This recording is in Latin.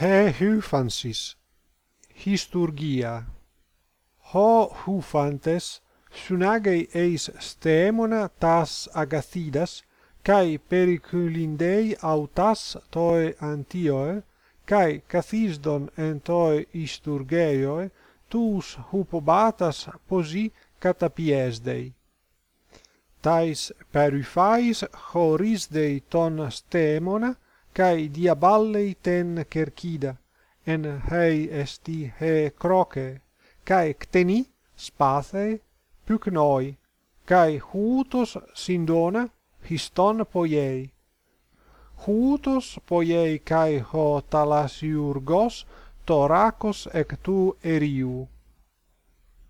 he hufansis histurgia. Ho hufantes sunagei eis stemona tas agathidas kai periculindei autas toi antioe kai kathisdon en toi isturgeioe tous hupobatas posi katapiesdei tais perifais chorisdei ton stemona kai diaballei ten cerchida en hei esti he croce kai cteni spathe pycnoi kai hutos sindona histon poiei. Hutos poiei kai ho talasiurgos torakos ec tu eriu.